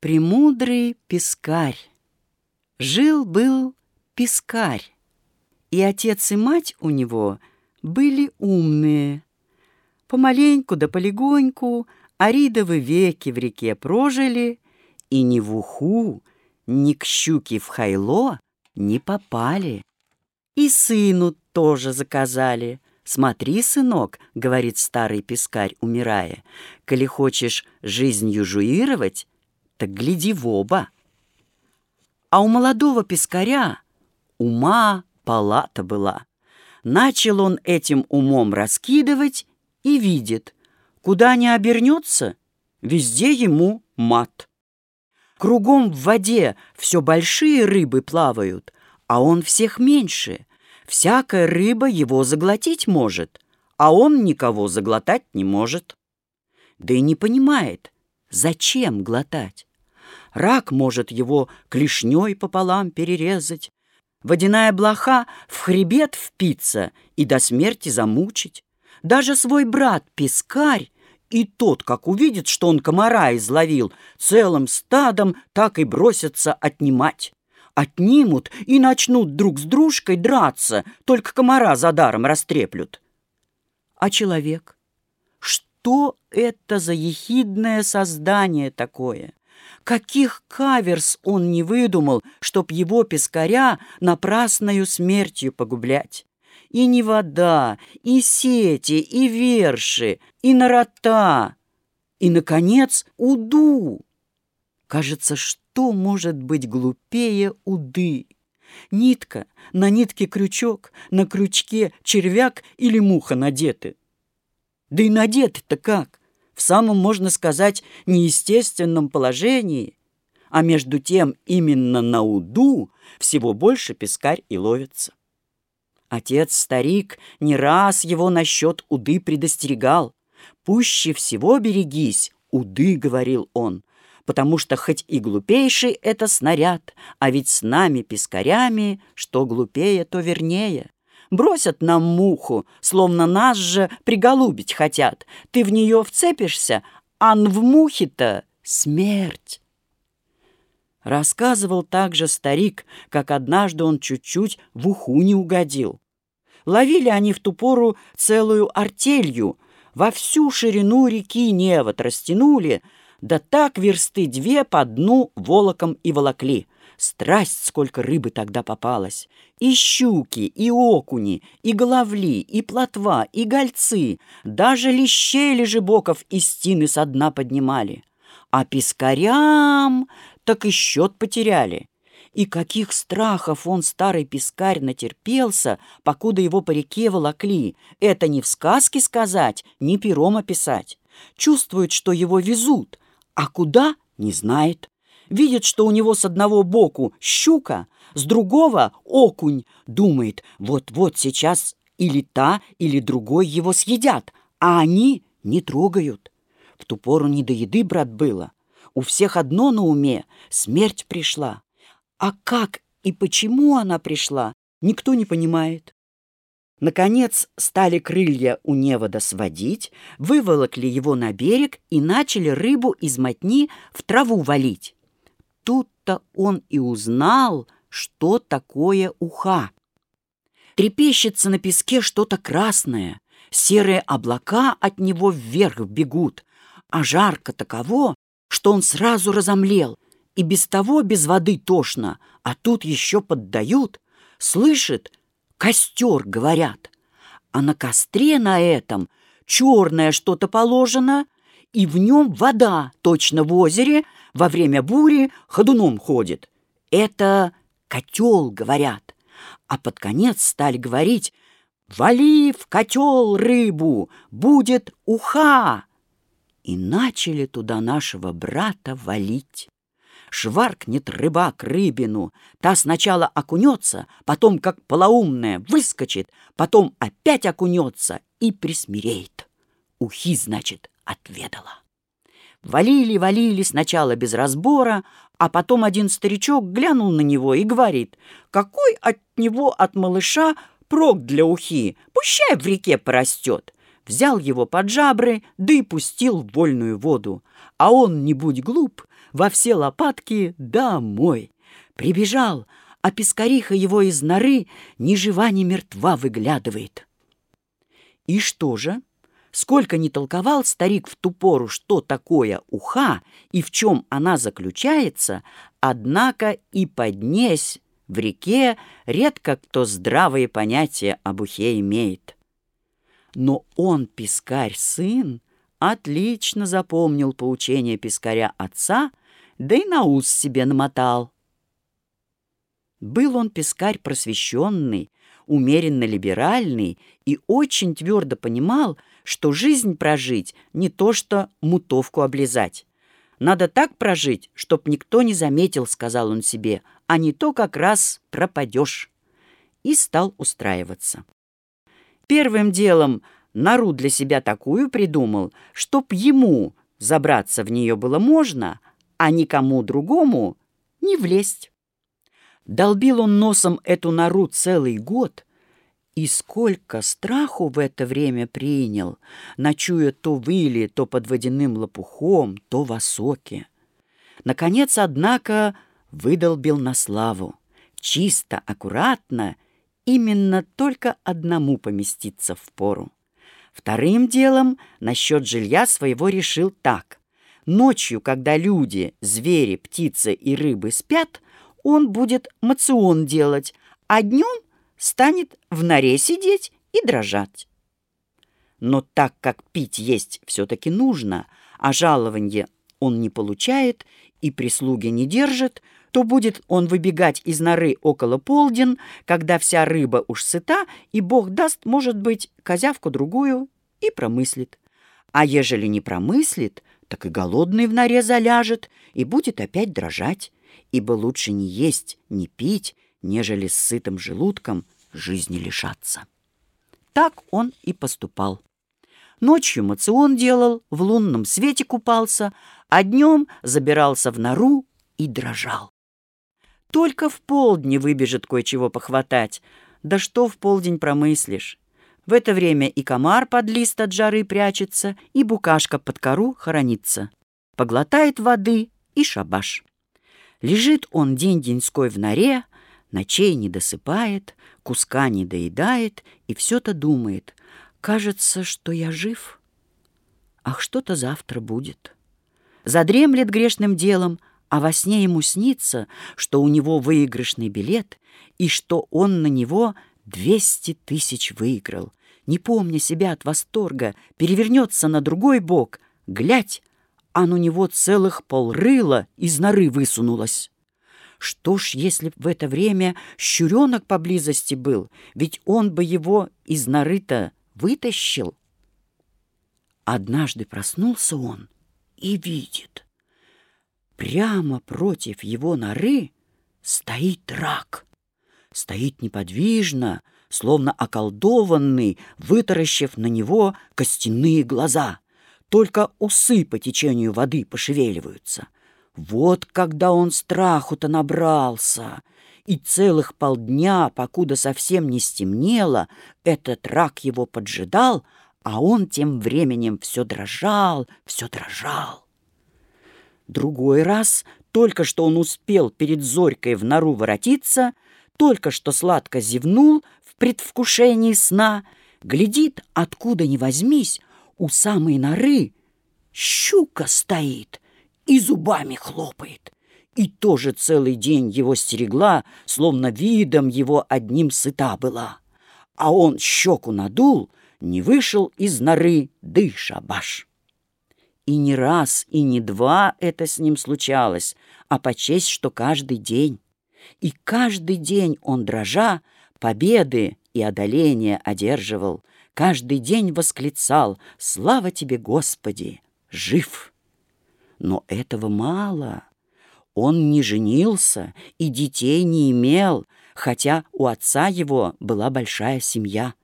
Премудрый пескарь. Жил-был пескарь, и отец и мать у него были умные. Помаленьку да полегоньку аридовы веки в реке прожили, и ни в уху, ни к щуке в хайло не попали. И сыну тоже заказали. «Смотри, сынок», — говорит старый пескарь, умирая, «коли хочешь жизнью жуировать, так гляди в оба. А у молодого пескаря ума палата была. Начал он этим умом раскидывать и видит, куда не обернется, везде ему мат. Кругом в воде все большие рыбы плавают, а он всех меньше. Всякая рыба его заглотить может, а он никого заглотать не может. Да и не понимает, зачем глотать. Рак может его клешней пополам перерезать, водяная блоха в хребет впиться и до смерти замучить. Даже свой брат-пескарь и тот, как увидит, что он комара изловил, целым стадом так и бросятся отнимать. Отнимут и начнут друг с дружкой драться, только комара за даром растреплют. А человек? Что это за ехидное создание такое? Каких каверс он не выдумал, чтоб его пескаря напрасною смертью погублять? И не вода, и сети, и верши, и нарота, и, наконец, уду. Кажется, что может быть глупее уды? Нитка, на нитке крючок, на крючке червяк или муха надеты. Да и надеты-то как? В самом, можно сказать, неестественном положении, а между тем именно на уду всего больше пескарь и ловится. Отец-старик не раз его насчет уды предостерегал. «Пуще всего берегись, уды», — говорил он, «потому что хоть и глупейший это снаряд, а ведь с нами, пескарями, что глупее, то вернее. Бросят нам муху, словно нас же приголубить хотят. Ты в нее вцепишься, а в мухе-то смерть. Рассказывал также старик, как однажды он чуть-чуть в уху не угодил. Ловили они в ту пору целую артелью, во всю ширину реки Невод растянули, да так версты две по дну волоком и волокли — Страсть, сколько рыбы тогда попалось! И щуки, и окуни, и головли, и плотва, и гольцы, даже лещей лежебоков из стены со дна поднимали. А пескарям так и счет потеряли. И каких страхов он, старый пескарь, натерпелся, покуда его по реке волокли. Это не в сказке сказать, не пером описать. Чувствует, что его везут, а куда — не знает видит, что у него с одного боку щука, с другого — окунь, думает, вот-вот сейчас или та, или другой его съедят, а они не трогают. В ту пору не до еды, брат, было. У всех одно на уме — смерть пришла. А как и почему она пришла, никто не понимает. Наконец стали крылья у невода сводить, выволокли его на берег и начали рыбу из мотни в траву валить. Тут-то он и узнал, что такое уха. Трепещется на песке что-то красное, серые облака от него вверх бегут, а жарко таково, что он сразу разомлел, и без того без воды тошно, а тут еще поддают, слышит, костер, говорят, а на костре на этом черное что-то положено, и в нем вода, точно в озере, во время бури ходуном ходит. Это котел, говорят. А под конец стали говорить «Вали в котел рыбу, будет уха!» И начали туда нашего брата валить. Шваркнет рыбак рыбину, та сначала окунется, потом, как полоумная, выскочит, потом опять окунется и присмиреет. Ухи, значит, отведала. Валили, валили сначала без разбора, а потом один старичок глянул на него и говорит, какой от него, от малыша, прок для ухи, пущай в реке порастет. Взял его под жабры, да и пустил в вольную воду. А он, не будь глуп, во все лопатки домой. Прибежал, а пескариха его из норы ни жива, ни мертва выглядывает. И что же? Сколько ни толковал старик в ту пору, что такое уха и в чем она заключается, однако и поднесь в реке редко кто здравые понятия об ухе имеет. Но он, пескарь-сын, отлично запомнил поучение пескаря отца, да и на ус себе намотал. Был он пескарь просвещенный, умеренно либеральный и очень твердо понимал, что жизнь прожить не то что мутовку облизать. Надо так прожить, чтоб никто не заметил, сказал он себе, а не то как раз пропадешь. И стал устраиваться. Первым делом нору для себя такую придумал, чтоб ему забраться в нее было можно, а никому другому не влезть. Долбил он носом эту нору целый год, и сколько страху в это время принял, ночуя то в иле, то под водяным лопухом, то в осоке. Наконец, однако, выдолбил на славу. Чисто, аккуратно, именно только одному поместиться в пору. Вторым делом насчет жилья своего решил так. Ночью, когда люди, звери, птицы и рыбы спят, он будет мацион делать, а днем станет в норе сидеть и дрожать. Но так как пить есть все-таки нужно, а жалование он не получает и прислуги не держит, то будет он выбегать из норы около полден, когда вся рыба уж сыта, и Бог даст, может быть, козявку другую и промыслит. А ежели не промыслит, так и голодный в норе заляжет и будет опять дрожать ибо лучше не есть, не пить, нежели с сытым желудком жизни лишаться. Так он и поступал. Ночью мацион делал, в лунном свете купался, а днем забирался в нору и дрожал. Только в полдне выбежит кое-чего похватать. Да что в полдень промыслишь? В это время и комар под лист от жары прячется, и букашка под кору хоронится. Поглотает воды и шабаш. Лежит он день-деньской в норе, ночей не досыпает, куска не доедает и все-то думает. Кажется, что я жив. Ах, что-то завтра будет. Задремлет грешным делом, а во сне ему снится, что у него выигрышный билет и что он на него двести тысяч выиграл. Не помня себя от восторга, перевернется на другой бок, глядь, а на него целых полрыла из норы высунулось. Что ж, если б в это время щуренок поблизости был, ведь он бы его из норы-то вытащил. Однажды проснулся он и видит. Прямо против его норы стоит рак. Стоит неподвижно, словно околдованный, вытаращив на него костяные глаза только усы по течению воды пошевеливаются. Вот когда он страху-то набрался, и целых полдня, покуда совсем не стемнело, этот рак его поджидал, а он тем временем все дрожал, все дрожал. Другой раз, только что он успел перед зорькой в нору воротиться, только что сладко зевнул в предвкушении сна, глядит, откуда ни возьмись, у самой норы щука стоит и зубами хлопает. И тоже целый день его стерегла, словно видом его одним сыта была. А он щеку надул, не вышел из норы, да шабаш. И не раз, и не два это с ним случалось, а почесть, что каждый день. И каждый день он, дрожа, победы и одоления одерживал, каждый день восклицал «Слава тебе, Господи! Жив!» Но этого мало. Он не женился и детей не имел, хотя у отца его была большая семья.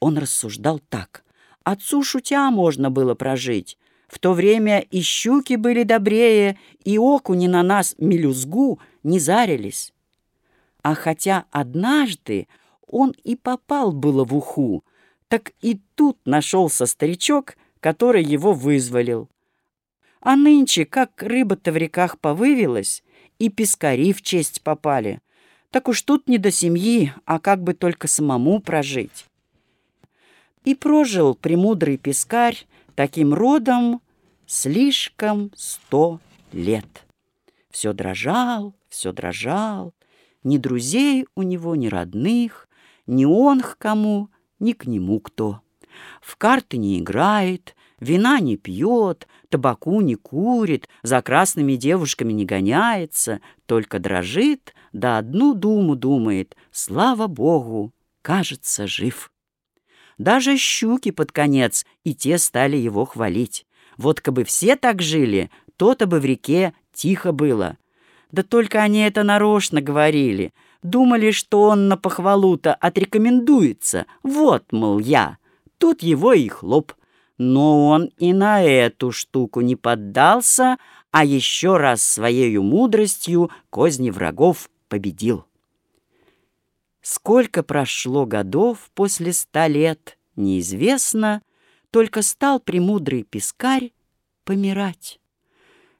Он рассуждал так. Отцу шутя можно было прожить. В то время и щуки были добрее, и окуни на нас мелюзгу не зарились. А хотя однажды он и попал было в уху, так и тут нашелся старичок, который его вызволил. А нынче, как рыба-то в реках повывелась, и пескари в честь попали, так уж тут не до семьи, а как бы только самому прожить. И прожил премудрый пескарь таким родом слишком сто лет. Все дрожал, все дрожал, ни друзей у него, ни родных, ни он к кому, ни к нему кто. В карты не играет, вина не пьет, табаку не курит, за красными девушками не гоняется, только дрожит, да одну думу думает, слава богу, кажется, жив. Даже щуки под конец и те стали его хвалить. Вот кабы все так жили, то-то бы в реке тихо было. Да только они это нарочно говорили. Думали, что он на похвалу-то отрекомендуется. Вот, мол, я. Тут его и хлоп. Но он и на эту штуку не поддался, а еще раз своей мудростью козни врагов победил. Сколько прошло годов после ста лет, неизвестно, только стал премудрый пескарь помирать.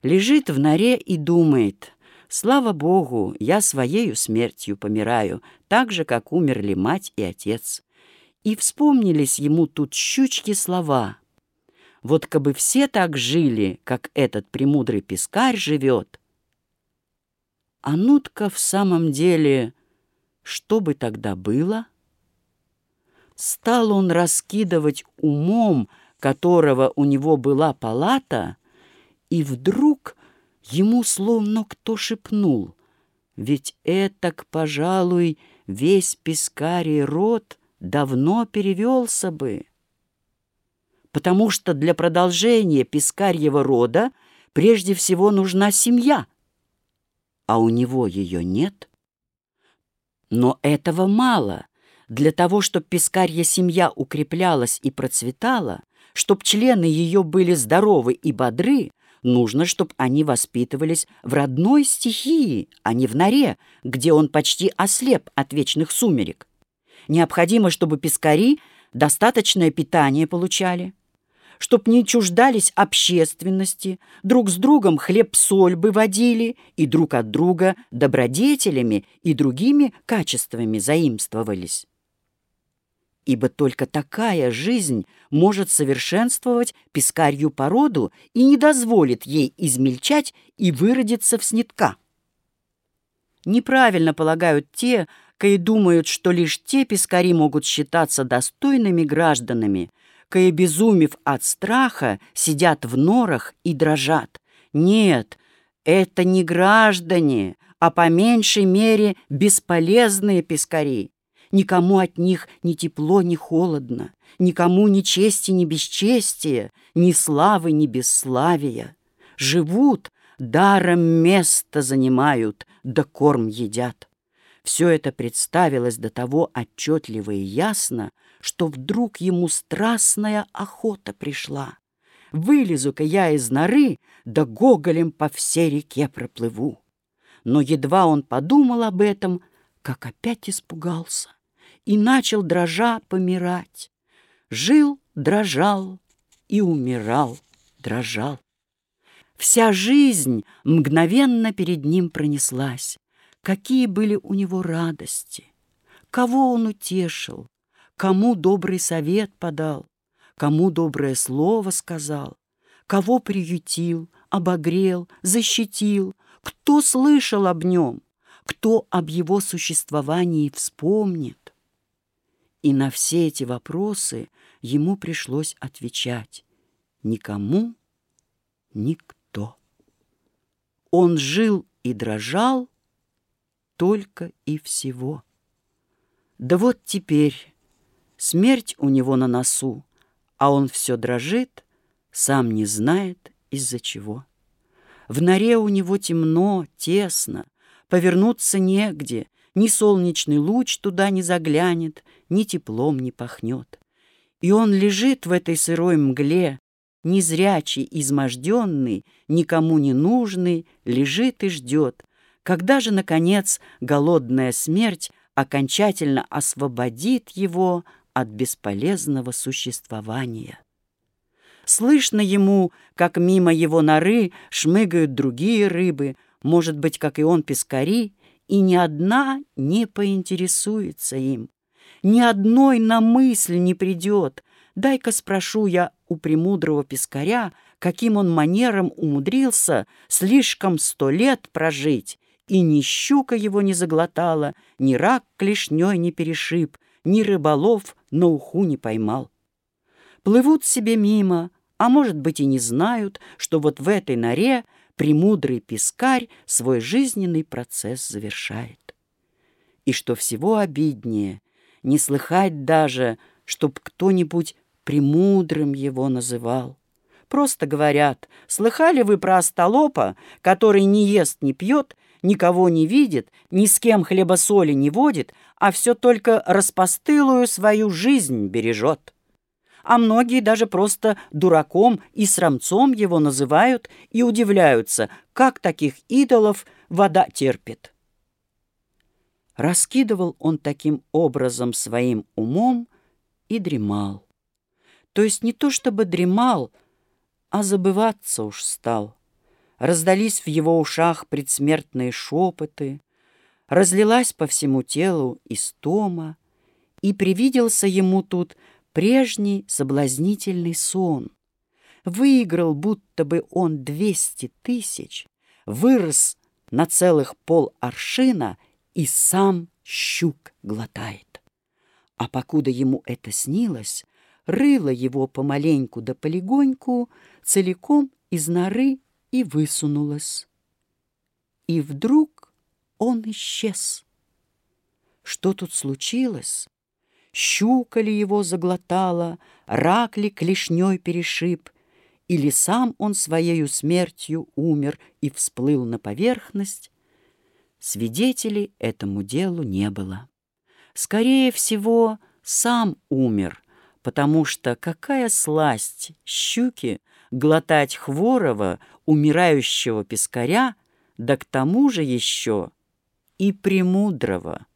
Лежит в норе и думает, слава Богу, я своею смертью помираю, так же, как умерли мать и отец. И вспомнились ему тут щучки слова. Вот кабы все так жили, как этот премудрый пескарь живет. А нутка в самом деле что бы тогда было? Стал он раскидывать умом, которого у него была палата, и вдруг ему словно кто шепнул, ведь этак, пожалуй, весь пескарий род давно перевелся бы. Потому что для продолжения пескарьего рода прежде всего нужна семья, а у него ее нет — но этого мало. Для того, чтобы пескарья семья укреплялась и процветала, чтобы члены ее были здоровы и бодры, нужно, чтобы они воспитывались в родной стихии, а не в норе, где он почти ослеп от вечных сумерек. Необходимо, чтобы пескари достаточное питание получали чтоб не чуждались общественности, друг с другом хлеб-соль бы водили и друг от друга добродетелями и другими качествами заимствовались. Ибо только такая жизнь может совершенствовать пескарью породу и не дозволит ей измельчать и выродиться в снитка. Неправильно полагают те, кои думают, что лишь те пескари могут считаться достойными гражданами, кое, безумев от страха, сидят в норах и дрожат. Нет, это не граждане, а по меньшей мере бесполезные пескари. Никому от них ни тепло, ни холодно, никому ни чести, ни бесчестия, ни славы, ни бесславия. Живут, даром место занимают, да корм едят. Все это представилось до того отчетливо и ясно, что вдруг ему страстная охота пришла. Вылезу-ка я из норы, да гоголем по всей реке проплыву. Но едва он подумал об этом, как опять испугался и начал дрожа помирать. Жил, дрожал и умирал, дрожал. Вся жизнь мгновенно перед ним пронеслась. Какие были у него радости! Кого он утешил, кому добрый совет подал, кому доброе слово сказал, кого приютил, обогрел, защитил, кто слышал об нем, кто об его существовании вспомнит. И на все эти вопросы ему пришлось отвечать никому, никто. Он жил и дрожал только и всего. Да вот теперь Смерть у него на носу, а он все дрожит, сам не знает из-за чего. В норе у него темно, тесно, повернуться негде, ни солнечный луч туда не заглянет, ни теплом не пахнет. И он лежит в этой сырой мгле, незрячий, изможденный, никому не нужный, лежит и ждет, когда же, наконец, голодная смерть окончательно освободит его от бесполезного существования. Слышно ему, как мимо его норы шмыгают другие рыбы, может быть, как и он, пескари, и ни одна не поинтересуется им. Ни одной на мысль не придет. Дай-ка спрошу я у премудрого пескаря, каким он манером умудрился слишком сто лет прожить, и ни щука его не заглотала, ни рак клешней не перешиб, ни рыболов на уху не поймал. Плывут себе мимо, а может быть и не знают, что вот в этой норе премудрый пескарь свой жизненный процесс завершает. И что всего обиднее, не слыхать даже, чтоб кто-нибудь премудрым его называл. Просто говорят, слыхали вы про остолопа, который не ест, не пьет, никого не видит, ни с кем хлеба-соли не водит, а все только распостылую свою жизнь бережет а многие даже просто дураком и срамцом его называют и удивляются, как таких идолов вода терпит. Раскидывал он таким образом своим умом и дремал. То есть не то чтобы дремал, а забываться уж стал. Раздались в его ушах предсмертные шепоты, разлилась по всему телу истома, и привиделся ему тут прежний соблазнительный сон. Выиграл будто бы он двести тысяч, вырос на целых пол аршина и сам щук глотает. А покуда ему это снилось, рыло его помаленьку да полегоньку целиком из норы и высунулось. И вдруг он исчез. Что тут случилось? щука ли его заглотала, рак ли клешней перешиб, или сам он своею смертью умер и всплыл на поверхность, свидетелей этому делу не было. Скорее всего, сам умер, потому что какая сласть щуки глотать хворого, умирающего пескаря, да к тому же еще и премудрого.